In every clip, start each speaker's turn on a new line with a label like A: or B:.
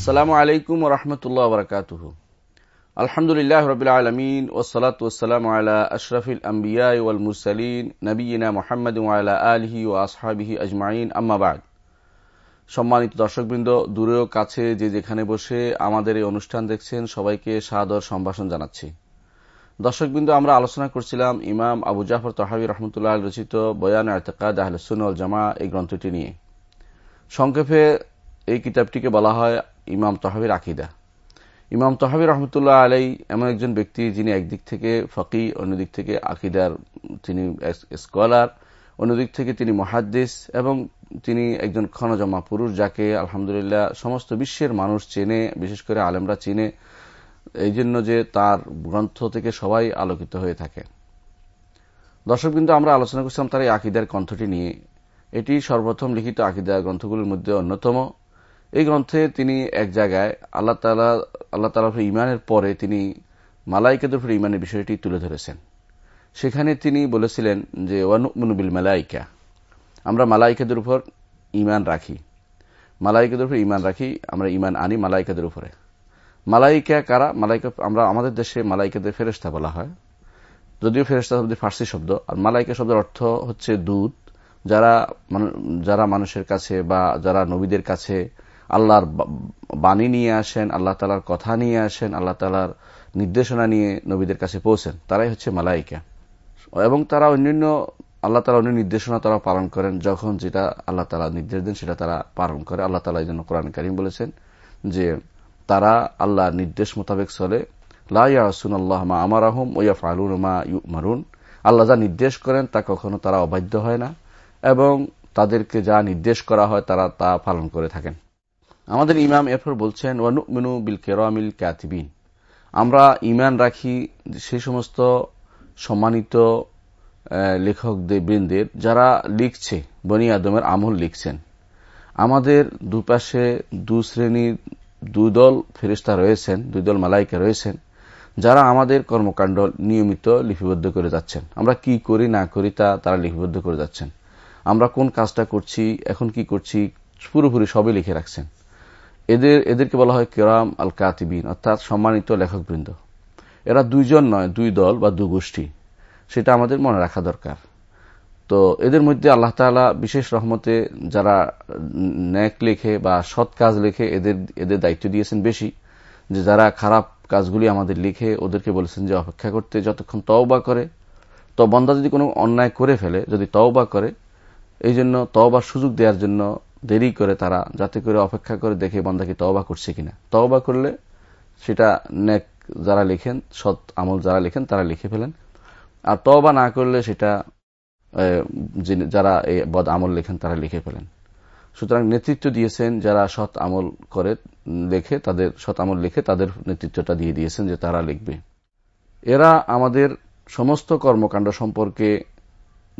A: আসসালামু আলাইকুম রহমতুল্লাহ বরকাতুহ। আলহামদুলিল্লাহ রবিল আলমিন ওসলাত ওসালাম আলা আশরফিল আম্বিয়া ওয়াল মুরসালিন নবীনা মোহাম্মদ আলা আলহি ও আসহাবিহি আজমাইন। আম্মাবাদ সম্মানিত দর্শকবৃন্দ দূরেও কাছে যে যেখানে বসে আমাদের এই অনুষ্ঠান দেখছেন, সবাইকে সাদর সম্ভাষণ জানাচ্ছি। দর্শকবৃন্দ, আমরা আলোচনা করছিলাম ইমাম আবু জাফর তহাবি রহমতুল্লাহ রচিত বয়ান আয়তকাদ আহলসুল জামা এই গ্রন্থটি নিয়ে। সংক্ষেপে এই কিতাবটিকে বলা হয় ইমাম তহাবির আকিদা। ইমাম তহাবি রহমতুল্লাহ আলাই এমন একজন ব্যক্তি যিনি একদিক থেকে ফকি, অন্যদিক থেকে আকিদার তিনি স্কলার, অন্যদিক থেকে তিনি মহাদ্দেশ এবং তিনি একজন ক্ষণজমা পুরুষ যাকে আলহামদুলিল্লাহ সমস্ত বিশ্বের মানুষ চেনে, বিশেষ করে আলেমরা চিনে এই জন্য যে তার গ্রন্থ থেকে সবাই আলোকিত হয়ে থাকে। দর্শক কিন্তু আমরা আলোচনা করছিলাম তার এই আকিদার গ্রন্থটি নিয়ে। এটি সর্বপ্রথম লিখিত আকিদা গ্রন্থগুলির মধ্যে অন্যতম। এই গ্রন্থে তিনি এক জায়গায় আল্লাহ আল্লাহ তালা ইমানের পরে তিনি মালাইকাদের উপর ইমানের বিষয়টি তুলে ধরেছেন। সেখানে তিনি বলেছিলেন যে ওয়ানুবিল মালাইকা আমরা মালাইকাদের উপর ইমান রাখি। মালাইকাদের উপর ইমান রাখি, আমরা ইমান আনি মালাইকাদের উপরে। মালাইকা কারা? মালাইকা আমরা আমাদের দেশে মালাইকাদের ফেরেস্তা বলা হয়। যদিও ফেরেস্তা শব্দ ফার্সি শব্দ, আর মালাইকা শব্দের অর্থ হচ্ছে দূত, যারা যারা মানুষের কাছে বা যারা নবীদের কাছে আল্লাহর বাণী নিয়ে আসেন, আল্লাহ তালার কথা নিয়ে আসেন, আল্লাহ তালার নির্দেশনা নিয়ে নবীদের কাছে পৌঁছেন। তারাই হচ্ছে মালাইকা। এবং তারা অন্যান্য, আল্লাহ তালা অন্য নির্দেশনা তারা পালন করেন, যখন যেটা আল্লাহ তালা নির্দেশ দেন, সেটা তারা পালন করে। আল্লাহ তালা এই জন্য কোরআন করিম বলেছেন যে, তারা আল্লাহ নির্দেশ মোতাবেক চলে। লাসুন আল্লাহ মা আমার আহম ওয়া ফালুন মা ইউ মারুন আল্লাহ যা নির্দেশ করেন, তা কখনো তারা অবাধ্য হয় না। এবং তাদেরকে যা নির্দেশ করা হয়, তারা তা পালন করে থাকেন। আমাদের ইমাম এরপর বলছেন, ওয়ানুমিনু বিল কেরামিল ক্যাতিবিন আমরা ইমান রাখি সে সমস্ত সম্মানিত লেখক বৃন্দের, যারা লিখছে, বনি আদমের আমল লিখছেন। আমাদের দুপাশে দু শ্রেণির দুই দল ফেরিস্তা রয়েছেন, দুই দল মালাইকা রয়েছেন, যারা আমাদের কর্মকাণ্ড নিয়মিত লিপিবদ্ধ করে যাচ্ছেন। আমরা কি করি, না করি তা তারা লিপিবদ্ধ করে যাচ্ছেন। আমরা কোন কাজটা করছি, এখন কি করছি, পুরোপুরি সবই লিখে রাখছেন। এদের, এদেরকে বলা হয় কেরাম আল কাতিবিন অর্থাৎ সম্মানিত লেখকবৃন্দ। এরা দুইজন নয়, দুই দল বা দু গোষ্ঠী। সেটা আমাদের মনে রাখা দরকার। তো এদের মধ্যে আল্লাহ তালা বিশেষ রহমতে যারা ন্যাক লেখে বা সৎ কাজ লেখে, এদের এদের দায়িত্ব দিয়েছেন বেশি। যে যারা খারাপ কাজগুলি আমাদের লিখে, ওদেরকে বলেছেন যে অপেক্ষা করতে, যতক্ষণ তওবা করে। তো বন্দা যদি কোনো অন্যায় করে ফেলে, যদি তওবা করে এই জন্য তওবার সুযোগ দেওয়ার জন্য দেরি করে তারা, যাতে করে অপেক্ষা করে দেখে বন্দা কি তওবা করছে কিনা। তওবা করলে সেটা নেক যারা লেখেন, সৎ আমল যারা লেখেন, তারা লিখে ফেলেন। আর তওবা না করলে সেটা যারা এই বদ আমল লেখেন, তারা লিখে ফেলেন। সুতরাং নেতৃত্ব দিয়েছেন যারা সৎ আমল করে লেখে তাদের, সৎ আমল লিখে তাদের নেতৃত্বটা দিয়ে দিয়েছেন যে তারা লিখবে। এরা আমাদের সমস্ত কর্মকাণ্ড সম্পর্কে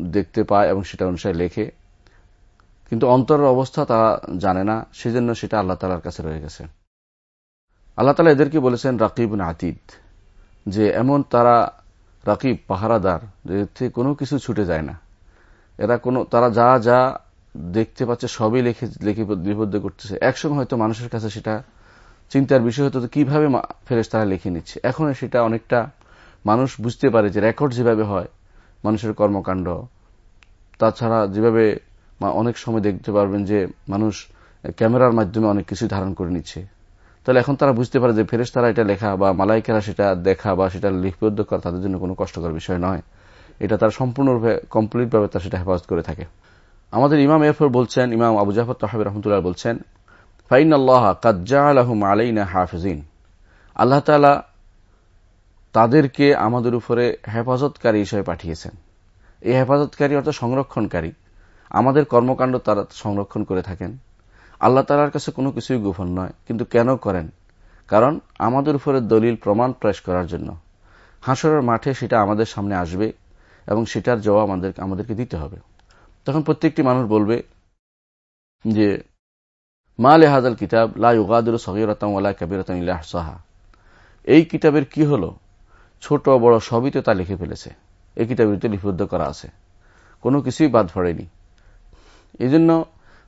A: দেখতে পায় এবং সেটা অনুসারে লেখে। কিন্তু অন্তরের অবস্থা তারা জানে না, সেজন্য সেটা আল্লাহ তালার কাছে রয়ে গেছে। আল্লাহ তালা এদেরকে বলেছেন, রাকিব আতিদ, যে এমন তারা রাকিব, পাহারাদার, যে কোনো কিছু ছুটে যায় না। এরা কোনো, তারা যা যা দেখতে পাচ্ছে সবই লিখে লিপিবদ্ধ করতেছে। একসময় হয়তো মানুষের কাছে সেটা চিন্তার বিষয় হতো কীভাবে ফেরেস তারা লিখে নিচ্ছে? এখন সেটা অনেকটা মানুষ বুঝতে পারে যে রেকর্ড যেভাবে হয়, মানুষের কর্মকাণ্ড। তাছাড়া যেভাবে অনেক সময় দেখতে পারবেন যে মানুষ ক্যামেরার মাধ্যমে অনেক কিছু ধারণ করে নিচ্ছে। তাহলে এখন তারা বুঝতে পারে যে ফেরেস তারা এটা লেখা বা মালাইকেরা সেটা দেখা বা সেটা লিপিবদ্ধ করা তাদের জন্য কোনো কষ্টকর বিষয় নয়। এটা তারা সম্পূর্ণরূপে কমপ্লিটভাবে তারা সেটা হেফাজত করে থাকে। আমাদের ইমাম এরপর বলছেন, ইমাম আবু জাফর তহাবির রহমতুল্লাহ বলছেন ফাইন আল্লাহ কাজ্জাহম আলাইনা হাফিজিন। আল্লাহ তালা তাদেরকে আমাদের উপরে হেফাজতকারী হিসেবে পাঠিয়েছেন। এই হেফাজতকারী অর্থাৎ সংরক্ষণকারী। আমাদের কর্মকাণ্ড তারা সংরক্ষণ করে থাকেন। আল্লাহ তালার কাছে কোনো কিছুই গোপন নয়, কিন্তু কেন করেন? কারণ আমাদের উপরে দলিল প্রমাণ প্রয়াস করার জন্য। হাসরের মাঠে সেটা আমাদের সামনে আসবে এবং সেটার জবাব আমাদের আমাদেরকে দিতে হবে। তখন প্রত্যেকটি মানুষ বলবে যে, মা লেহাজাল কিতাব লাউগাদুল সগিরতাম ওলা কবিরতাম ইলাহ সাহা এই কিতাবের কি হলো? ছোট বড় সবই তো তা লিখে ফেলেছে। এই কিতাবের তো লিপিবদ্ধ করা আছে। কোনো কিছুই বাদ পড়েনি। এই জন্য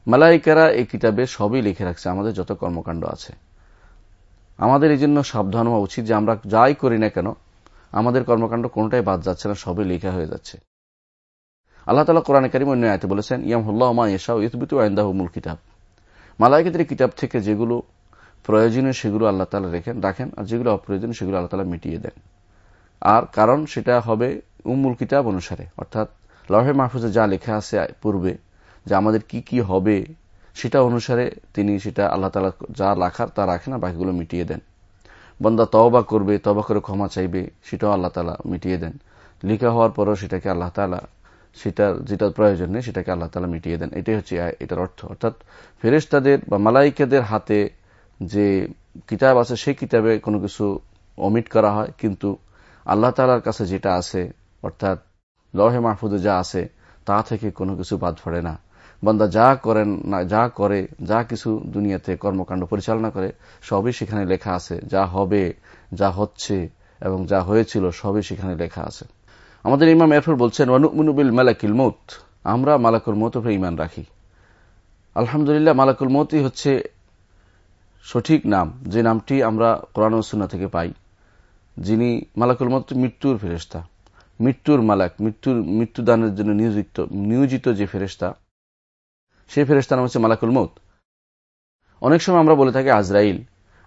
A: মালাইকারা এই কিতাবে সবই লিখে রাখছে, আমাদের যত কর্মকাণ্ড আছে। আমাদের এই জন্য সাবধান হওয়া উচিত যে আমরা যাই করি না কেন, আমাদের কর্মকাণ্ড কোনটাই বাদ যাচ্ছে না, সবই লেখা হয়ে যাচ্ছে। আল্লাহ তালা কোরআন কারিম অন্য আয়তে বলেছেন ইয়ামহুল্লাহমা ইয়েশাউ ইতবিতু আইন্দাহমুল কিতাব। মালাইকেদের কিতাব থেকে যেগুলো প্রয়োজনীয় সেগুলো আল্লাহ তালা রেখেন, রাখেন, আর যেগুলো অপ্রয়োজনীয় সেগুলো আল্লাহ তালা মিটিয়ে দেন। আর কারণ সেটা হবে উম্মুল কিতাব অনুসারে, অর্থাৎ লহে মাহফুজে যা লেখা আছে পূর্বে যে আমাদের কি কি হবে, সেটা অনুসারে তিনি সেটা আল্লাহ তালা যা রাখার তা রাখেন আর বাকিগুলো মিটিয়ে দেন। বন্দা তবা করবে তবা করে ক্ষমা চাইবে, সেটাও আল্লাহ তালা মিটিয়ে দেন। লিখা হওয়ার পরও সেটাকে আল্লাহ তালা সেটার যেটা প্রয়োজন নেই, সেটাকে আল্লাহ তালা মিটিয়ে দেন। এটাই হচ্ছে এটার অর্থ। অর্থাৎ ফেরেস্তাদের বা মালাইকাদের হাতে যে কিতাব আছে, সেই কিতাবে কোনো কিছু অমিট করা হয়, কিন্তু আল্লাহ তালার কাছে যেটা আছে, অর্থাৎ লহে মাহফুদে যা আছে, তা থেকে কোনো কিছু বাদ পড়ে না। বন্দা যা করেন না, যা করে, যা কিছু দুনিয়াতে কর্মকাণ্ড পরিচালনা করে, সবই সেখানে লেখা আছে। যা হবে, যা হচ্ছে এবং যা হয়েছিল, সবই সেখানে লেখা আছে। আমাদের ইমাম এরফর বলছেন অনুবিল মালাকিল মত আমরা মালাকুল মত উপরে ইমান রাখি। আলহামদুলিল্লাহ, মালাকুল মতই হচ্ছে সঠিক নাম। যে নামটি আমরা কোরআন সুন্না থেকে পাই, যিনি মালাকুল মত মৃত্যুর ফেরেস্তা মৃত্যুর মালাক, মৃত্যুর, মৃত্যুদানের জন্য নিয়োজিত নিয়োজিত যে ফেরেস্তা সেই ফেরেস্তার নাম হচ্ছে মালাকুল মত অনেক সময় আমরা বলে থাকি আজরাইল।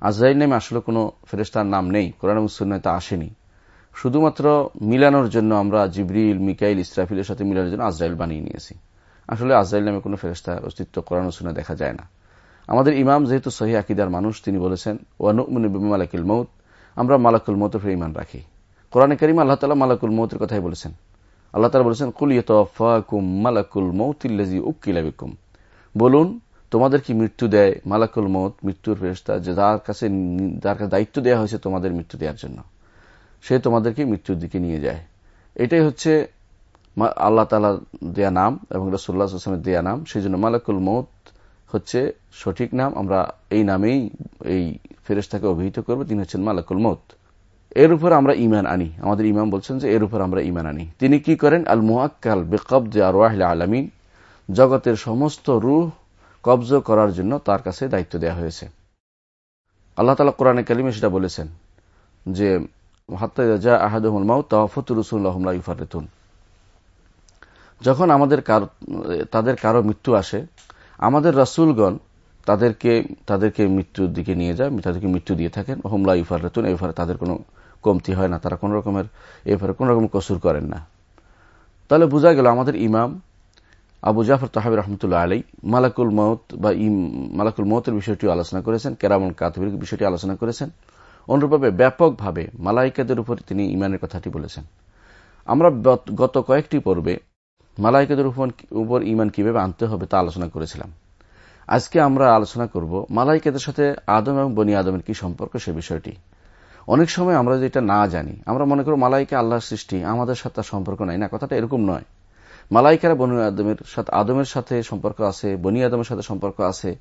A: আজরাইল নামে আসলে কোনো ফেরেস্তার নাম নেই। কোরআন সুন্নায় তা আসেনি। শুধুমাত্র মিলানোর জন্য আমরা জিবরিল, মিকাইল, ইসরাফিলের সাথে মিলানোর জন্য আজরাইল বানিয়ে নিয়েছি। আসলে আজরাইল নামে কোনো ফেরেস্তার অস্তিত্ব কোরআন সুন্না দেখা যায় না। আমাদের ইমাম যেহেতু সহি আকিদার মানুষ, তিনি বলেছেন ওয়ানুমালাকিল মৌত আমরা মালাকুল মৌতের ইমান রাখি। কোরআন করিম আল্লাহ তালা মালাকুল মৌতের কথাই বলেছেন। আল্লাহ তালা বলেছেন কুলিয়তুম মালাকুল মৌতিল্লাজি উকিলাবিকুম বলুন, তোমাদের কি মৃত্যু দেয়? মালাকুল মত মৃত্যুর ফেরস্তা যে যার কাছে যার কাছে দায়িত্ব দেওয়া হয়েছে তোমাদের মৃত্যু দেওয়ার জন্য। সে তোমাদেরকে মৃত্যুর দিকে নিয়ে যায়। এটাই হচ্ছে আল্লাহ তালা দেয়া নাম এবং রসুল্লাহ আসলামের দেয়া নাম। সেই জন্য মালাকুল মত হচ্ছে সঠিক নাম। আমরা এই নামেই এই ফেরেস্তাকে অভিহিত করব। তিনি হচ্ছেন মালাকুল মত এর উপর আমরা ইমান আনি। আমাদের ইমাম বলছেন যে এর উপর আমরা ইমান আনি। তিনি কি করেন? আল বেকব্দ আরওয়াহিল আলামিন। জগতের সমস্ত রুহ কবজ করার জন্য তার কাছে দায়িত্ব দেওয়া হয়েছে। আল্লাহ তালা কোরআনে কালিমে সেটা বলেছেন যে মাউ ইফারেতুন যখন আমাদের তাদের কারও মৃত্যু আসে, আমাদের রাসুলগণ তাদেরকে তাদেরকে মৃত্যুর দিকে নিয়ে যায়, তাদেরকে মৃত্যু দিয়ে থাকেন। হোমলা ইফার রেতুন এফারে তাদের কোনো কমতি হয় না। তারা কোন রকমের এফারে কোন রকম কসুর করেন না। তাহলে বোঝা গেল আমাদের ইমাম আবু জাফর তাহাবির রহমতুল্লাহ আলী মালাকুল মত বা মালাকুল মতের বিষয়টি আলোচনা করেছেন, কেরামুল কাতবির বিষয়টি আলোচনা করেছেন। অনুরূপভাবে ব্যাপকভাবে মালাইকাদের উপর তিনি ইমানের কথাটি বলেছেন। আমরা গত কয়েকটি পর্বে মালাইকাদের উপর ইমান কীভাবে আনতে হবে তা আলোচনা করেছিলাম। আজকে আমরা আলোচনা করব মালাইকাদের সাথে আদম এবং বনি আদমের কি সম্পর্ক সে বিষয়টি। অনেক সময় আমরা যেটা না জানি, আমরা মনে করব মালাইকা আল্লাহর সৃষ্টি, আমাদের সাথে সম্পর্ক নাই। না, কথাটা এরকম নয়। মালাইকারা বনি আদমের সাথে আদমের সাথে সম্পর্ক আছে, বনি আদমের সাথে সম্পর্ক আছে।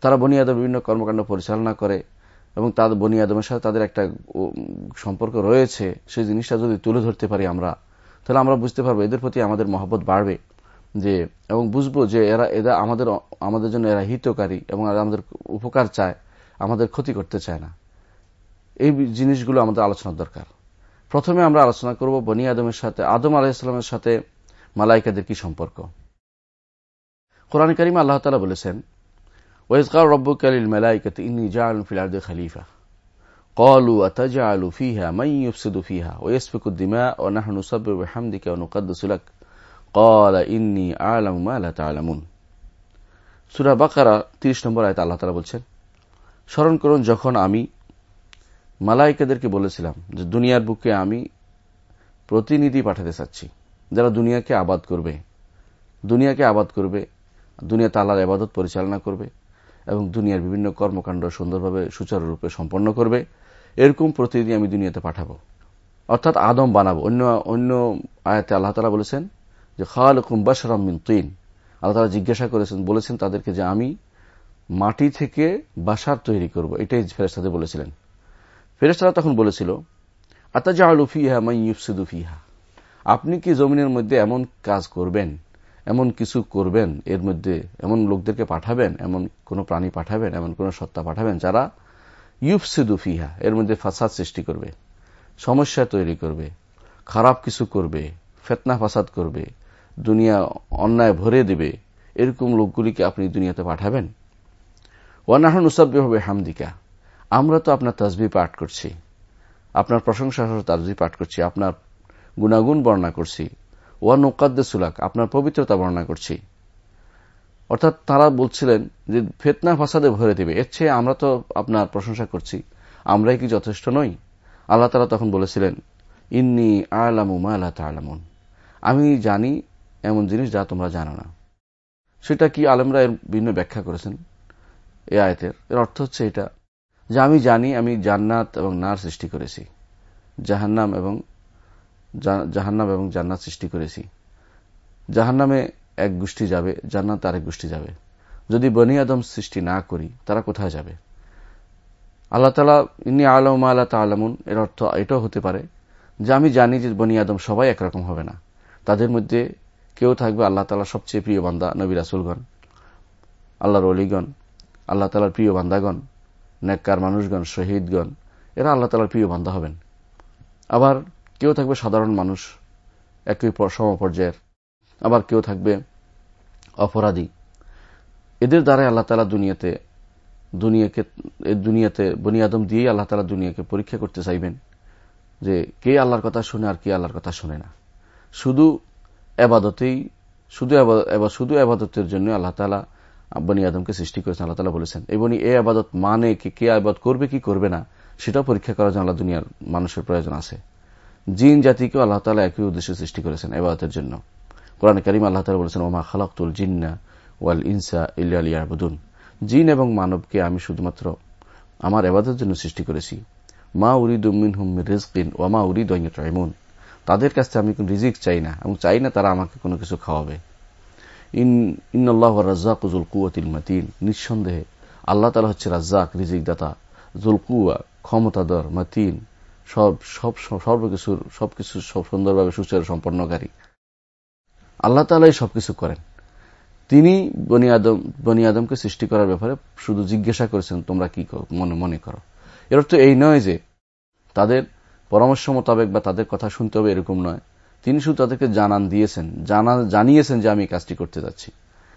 A: তারা বনি আদম বিভিন্ন কর্মকাণ্ড পরিচালনা করে এবং তাদের বনি আদমের সাথে তাদের একটা সম্পর্ক রয়েছে। সেই জিনিসটা যদি তুলে ধরতে পারি আমরা, তাহলে আমরা বুঝতে পারব এদের প্রতি আমাদের মহব্বত বাড়বে। যে, এবং বুঝব যে এরা এরা আমাদের আমাদের জন্য এরা হিতকারী এবং আমাদের উপকার চায়, আমাদের ক্ষতি করতে চায় না। এই জিনিসগুলো আমাদের আলোচনার দরকার। প্রথমে আমরা আলোচনা করব বনি আদমের সাথে আদম আলাহিসামের সাথে মালাইকাদের কি সম্পর্ক কোরআন করিম আল্লাহ তালা বলেছেন ওয়েজকার রব্বুক আলিল মালাইকাত ইন্নি জাআলুন ফিল আরদি খলিফা قالوا أتجعل فيها من يفسد فيها ويسفك الدماء ونحن نسبح بحمدك ونقدس لك قال إني أعلم ما لا تعلمون সূরা বাকারা 30 নম্বর আয়াতে আল্লাহ তাআলা বলছেন স্মরণ করুন যখন আমি মালাইকাদেরকে বলেছিলাম যে দুনিয়ার বুকে আমি প্রতিনিধি পাঠাতে চাচ্ছি যারা দুনিয়াকে আবাদ করবে, দুনিয়াকে আবাদ করবে, দুনিয়া তালার আবাদত পরিচালনা করবে এবং দুনিয়ার বিভিন্ন কর্মকাণ্ড সুন্দরভাবে, সুচারুরূপে সম্পন্ন করবে, এরকম প্রতিনিধি আমি দুনিয়াতে পাঠাবো। অর্থাৎ আদম বানাবো। অন্য অন্য আয়াতে আল্লাহ তালা বলেছেন যে খাল কুম্বাসরাম মিন তুইন আল্লাহ তালা জিজ্ঞাসা করেছেন, বলেছেন তাদেরকে যে, আমি মাটি থেকে বাসার তৈরি করব। এটাই ফেরেস্তাদের বলেছিলেন। ফেরেস্তারা তখন বলেছিল আতাজা আলুফিহা মাই ইউফসিদুফিহা আপনি কি জমিনের মধ্যে এমন কাজ করবেন, এমন কিছু করবেন, এর মধ্যে এমন লোকদেরকে পাঠাবেন, এমন কোন প্রাণী পাঠাবেন, এমন কোন সত্তা পাঠাবেন যারা ইউফসিদু ফিহা, এর মধ্যে ফাসাদ সৃষ্টি করবে, সমস্যা তৈরি করবে, খারাপ কিছু করবে, ফেতনা ফাসাদ করবে, দুনিয়া অন্যায় ভরে দেবে, এরকম লোকগুলিকে আপনি দুনিয়াতে পাঠাবেন? ওয়ানাহ নুসাব্বে হবে হামদিকা আমরা তো আপনার তসবি পাঠ করছি, আপনার প্রশংসা তাজবি পাঠ করছি, আপনার গুণাগুণ বর্ণনা করছি। ওয়ান ওকাদ্দে সুলাক আপনার পবিত্রতা বর্ণনা করছি। অর্থাৎ তারা বলছিলেন যে, ফেতনা ফাসাদে ভরে দেবে। এর চেয়ে আমরা তো আপনার প্রশংসা করছি। আমরাই কি যথেষ্ট নই? আল্লাহ তালা তখন বলেছিলেন, ইন্নি আলামু মা আল্লাহ তালামুন আমি জানি এমন জিনিস যা তোমরা জানো না। সেটা কি আলমরা এর ভিন্ন ব্যাখ্যা করেছেন? এ আয়তের, এর অর্থ হচ্ছে এটা যে, আমি জানি আমি জান্নাত এবং নার সৃষ্টি করেছি। জাহান্নাম এবং জাহান্নাম এবং জান্নাত সৃষ্টি করেছি। জাহান্নামে এক গোষ্ঠী যাবে, জান্নাত আরেক গোষ্ঠী যাবে। যদি বনি আদম সৃষ্টি না করি, তারা কোথায় যাবে? আল্লাহ তালা ইনি আলম আল্লাহ তালামুন, এর অর্থ এটাও হতে পারে যে আমি জানি যে বনি আদম সবাই একরকম হবে না। তাদের মধ্যে কেউ থাকবে আল্লাহ তালা সবচেয়ে প্রিয় বান্দা, নবী রাসুলগণ, আল্লাহর অলিগণ আল্লাহ তালার প্রিয় বান্দাগণ, নেককার মানুষগণ, শহীদগণ, এরা আল্লাহ তালার প্রিয় বান্ধা হবেন। আবার কেউ থাকবে সাধারণ মানুষ, একই সমপর্যায়ের। আবার কেউ থাকবে অপরাধী। এদের দ্বারাই আল্লাহ তালা দুনিয়াতে, দুনিয়াকে দুনিয়াতে বনিয়াদম দিয়েই আল্লাহ তালা দুনিয়াকে পরীক্ষা করতে চাইবেন যে কে আল্লাহর কথা শুনে আর কে আল্লাহর কথা শুনে না। শুধু এবাদতেই, শুধু শুধু আবাদতের জন্য আল্লাহ তালা বনি আদমকে সৃষ্টি করেছেন, আল্লাহ তালা বলেছেন এবং এ আবাদত মানে কি, কে আবাদ করবে, কি করবে না, সেটাও পরীক্ষা করার জন্য আল্লাহ দুনিয়ার মানুষের প্রয়োজন আছে। জিন জাতিকে আল্লাহ তালা একই উদ্দেশ্যে সৃষ্টি করেছেন এবাদতের জন্য। কোরআন করিম আল্লাহ তালা বলেছেন, ওমা খালাকুল জিন্না ওয়াল ইনসা ইলিয়াবুদুন জিন এবং মানবকে আমি শুধুমাত্র আমার এবাদের জন্য সৃষ্টি করেছি। মা উরিদ উম্মিন হুম রিজকিন ওমা উরিদ রাইমুন তাদের কাছে আমি রিজিক চাই না এবং চাই না তারা আমাকে কোনো কিছু খাওয়াবে। ইন ইন্নআল্লাহ রাজ্জাক জুল কুয়াতিল মাতিন। নিঃসন্দেহে আল্লাহ তালা হচ্ছে রাজ্জাক রিজিক দাতা জুলকুয়া ক্ষমতাদর মাতিন। সব সব সর্বকিছুর সবকিছু সব সুন্দরভাবে সুচারু সম্পন্নকারী। আল্লাহ তালাই সবকিছু করেন। তিনি বনি আদম, বনি আদমকে সৃষ্টি করার ব্যাপারে শুধু জিজ্ঞাসা করেছেন, তোমরা কি মনে মনে করো? এর অর্থ এই নয় যে তাদের পরামর্শ মোতাবেক বা তাদের কথা শুনতে হবে এরকম নয়। তিনি শুধু তাদেরকে জানান দিয়েছেন জানা জানিয়েছেন যে আমি কাজটি করতে যাচ্ছি।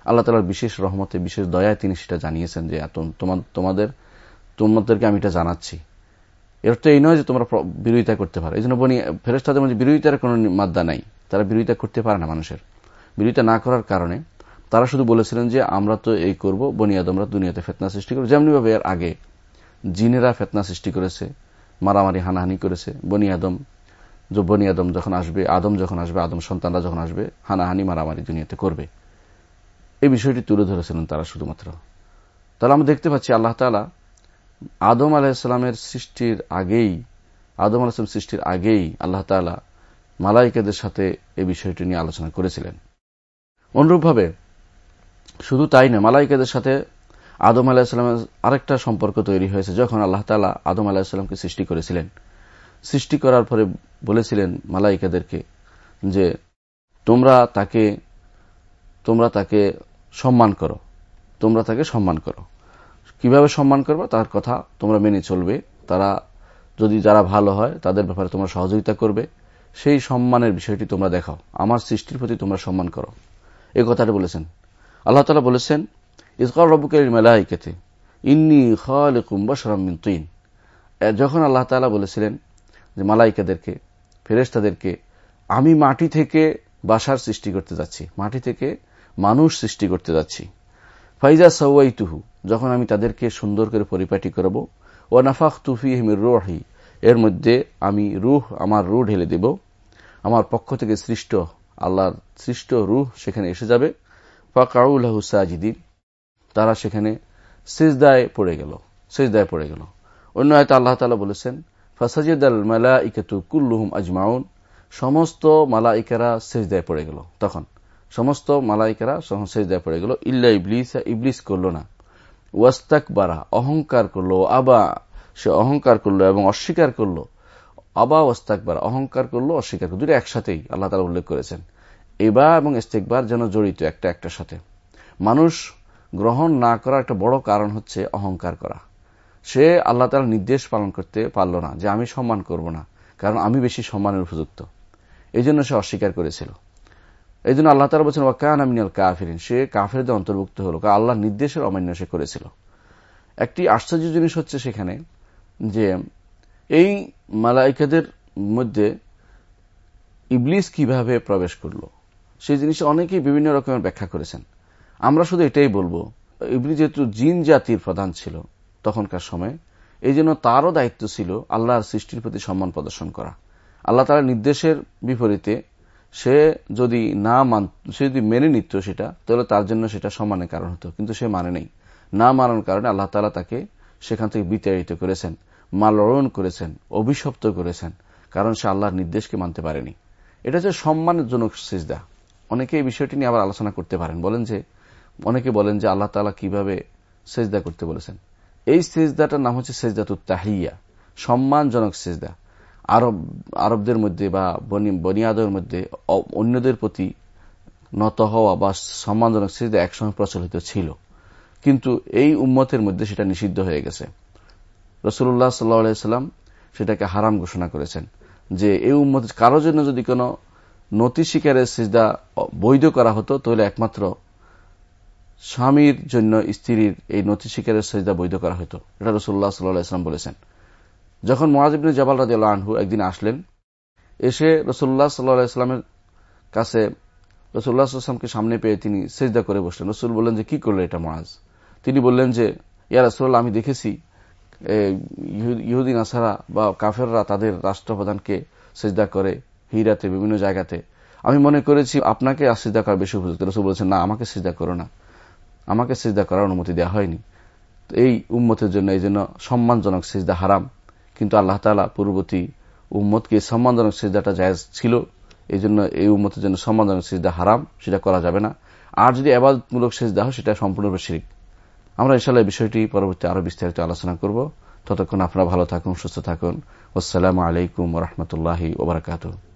A: আল্লাহ তালার বিশেষ রহমতে, বিশেষ দয়ায় তিনি সেটা জানিয়েছেন যে তোমাদের, তোমাদেরকে আমি এটা জানাচ্ছি। এর তো এই নয় যে তোমরা বিরোধিতা করতে পারো। এই জন্য বনি ফেরেস্তাদের মধ্যে বিরোধিতার কোন মাদ্দা নাই। তারা বিরোধিতা করতে পারে না মানুষের। বিরোধিতা না করার কারণে তারা শুধু বলেছিলেন যে, আমরা তো এই করব বনিয়াদমরা দুনিয়াতে ফেতনা সৃষ্টি করব যেমনিভাবে এর আগে জিনেরা ফেতনা সৃষ্টি করেছে, মারামারি, হানাহানি করেছে। বনিয়াদম বনি আদম যখন আসবে, আদম যখন আসবে, আদম সন্তানরা যখন আসবে, হানাহানি, মারামারি দুনিয়াতে করবে। এই বিষয়টি তুলে ধরেছিলেন তারা শুধুমাত্র। তাহলে আমরা দেখতে পাচ্ছি আল্লাহ তালা আদম আলাহিসাল্লামের সৃষ্টির আগেই, আদম আলাহিসাম সৃষ্টির আগেই আল্লাহ তালা মালাইকাদের সাথে এই বিষয়টি নিয়ে আলোচনা করেছিলেন। অনুরূপভাবে শুধু তাই নয়, মালাইকাদের সাথে আদম আলাহিসাল্লামের আরেকটা সম্পর্ক তৈরি হয়েছে, যখন আল্লাহ তালা আদম আলাহিসাল্লামকে সৃষ্টি করেছিলেন। সৃষ্টি করার পরে বলেছিলেন মালাইকাদেরকে যে, তোমরা তাকে তোমরা তাকে সম্মান করো, তোমরা তাকে সম্মান করো। কীভাবে সম্মান করবে, তার কথা তোমরা মেনে চলবে। তারা যদি যারা ভালো হয়, তাদের ব্যাপারে তোমরা সহযোগিতা করবে। সেই সম্মানের বিষয়টি তোমরা দেখাও। আমার সৃষ্টির প্রতি তোমরা সম্মান করো। এই কথাটা বলেছেন। আল্লাহ তালা বলেছেন ইসকাল রবুকের মেলাইকেতে, ইন্নি খালিকুম বসরামিন তুইন যখন আল্লাহ তালা বলেছিলেন যে মালাইকাদেরকে ফেরেস্তাদেরকে আমি মাটি থেকে বাসার সৃষ্টি করতে যাচ্ছি, মাটি থেকে মানুষ সৃষ্টি করতে যাচ্ছি। ফাইজা সৌয়াই তুহু যখন আমি তাদেরকে সুন্দর করে পরিপাটি করব ও নাফাক তুফি হিমির রোহি, এর মধ্যে আমি রুহ, আমার রুহ ঢেলে দেব। আমার পক্ষ থেকে সৃষ্ট, আল্লাহর সৃষ্ট রুহ সেখানে এসে যাবে। ফাকাউল্লাহ সাজিদিন, তারা সেখানে সেজদায় পড়ে গেল, সেজদায় পড়ে গেল। অন্য হয়তো আল্লাহ তালা বলেছেন ফাসাজিদ আল মালা ইকাতু কুল্লুহুম আজমাউন, সমস্ত মালাইকেরা সেজদায় পড়ে গেল। তখন সমস্ত মালাইকেরা সেজদায় পড়ে গেল। ইল্লা ইবলিস ইবলিস করল না। ওয়াস্তাক বারা অহংকার করল। আবা, সে অহংকার করল এবং অস্বীকার করল। আবা ওয়াস্তাক বারা অহংকার করল, অস্বীকার করল। দুটো একসাথেই আল্লাহ তালা উল্লেখ করেছেন। এবা এবং ইস্তেকবার যেন জড়িত একটা একটার সাথে। মানুষ গ্রহণ না করার একটা বড় কারণ হচ্ছে অহংকার করা। সে আল্লাহ তালা নির্দেশ পালন করতে পারল না যে আমি সম্মান করব না, কারণ আমি বেশি সম্মানের উপযুক্ত। এই জন্য সে অস্বীকার করেছিল। এই জন্য আল্লাহ তালা বলছেন, ওয়াকান আমিনাল কাফিরিন। সে কাফেরদের অন্তর্ভুক্ত হল আল্লাহর নির্দেশের অমান্য সে করেছিল। একটি আশ্চর্য জিনিস হচ্ছে সেখানে যে এই মালাইকাদের মধ্যে ইবলিস কীভাবে প্রবেশ করল? সেই জিনিস অনেকেই বিভিন্ন রকমের ব্যাখ্যা করেছেন। আমরা শুধু এটাই বলব ইবলি যেহেতু জিন জাতির প্রধান ছিল তখনকার সময় এই জন্য তারও দায়িত্ব ছিল আল্লাহর সৃষ্টির প্রতি সম্মান প্রদর্শন করা। আল্লাহ তালার নির্দেশের বিপরীতে সে যদি না মান, সে যদি মেনে নিত সেটা, তাহলে তার জন্য সেটা সম্মানের কারণ হতো, কিন্তু সে মানে নেই। না মানার কারণে আল্লাহ তালা তাকে সেখান থেকে বিতাড়িত করেছেন, মালরণ করেছেন, অভিশপ্ত করেছেন, কারণ সে আল্লাহর নির্দেশকে মানতে পারেনি। এটা হচ্ছে সম্মানের জনক সিজদা। অনেকে এই বিষয়টি নিয়ে আবার আলোচনা করতে পারেন। বলেন যে, অনেকে বলেন যে আল্লাহ তালা কীভাবে সেজদা করতে বলেছেন। এই সেজদাটার নাম হচ্ছে সেজদাত তাহিয়া, সম্মানজনক সেজদা। আরব, আরবদের মধ্যে বা বনিয়াদের মধ্যে অন্যদের প্রতি নত হওয়া বা সম্মানজনক সেজদা একসঙ্গে প্রচলিত ছিল। কিন্তু এই উম্মতের মধ্যে সেটা নিষিদ্ধ হয়ে গেছে। রসুল্লাহ সাল্লাম সেটাকে হারাম ঘোষণা করেছেন যে এই উম্মত কারোর জন্য যদি কোন নতি শিকারের সিজদা বৈধ করা হতো, তাহলে একমাত্র স্বামীর জন্য স্ত্রীর এই নথি শিকারের সজিদা বৈধ করা হতো। এটা রসুল্লাহ সাল্লাম বলেছেন। যখন মহাজিবিন জবাল রাজি আনহু একদিন আসলেন, এসে রসুল্লাহ সাল্লাহামের কাছে রসুল্লাহ আসলামকে সামনে পেয়ে তিনি সেজদা করে বসলেন। রসুল বললেন যে, কি করল এটা মহাজ তিনি বললেন যে, ইয়া রসুল্লাহ আমি দেখেছি ইহুদিন আসারা বা কাফেররা তাদের রাষ্ট্রপ্রধানকে সেজদা করে হিরাতে, বিভিন্ন জায়গাতে। আমি মনে করেছি আপনাকে সিজদা করা বেশি উপযুক্ত। রসুল বলেছেন, না, আমাকে সিজদা করো না। আমাকে সিজদা করার অনুমতি দেওয়া হয়নি। এই উম্মতের জন্য, এই জন্য সম্মানজনক সিজদা হারাম। কিন্তু আল্লাহ তালা পূর্ববর্তী উম্মতকে সম্মানজনক সিজদাটা জায়জ ছিল। এই জন্য এই উম্মতের জন্য সম্মানজনক সিজদা হারাম, সেটা করা যাবে না। আর যদি আবাদমূলক সিজদা হয়, সেটা সম্পূর্ণরূপে শিরিক। আমরা ইনশাল্লাহ বিষয়টি পরবর্তী আরও বিস্তারিত আলোচনা করব। ততক্ষণ আপনারা ভালো থাকুন, সুস্থ থাকুন। আসসালামু আলাইকুম রহমতুল্লাহ ওবরাকাতু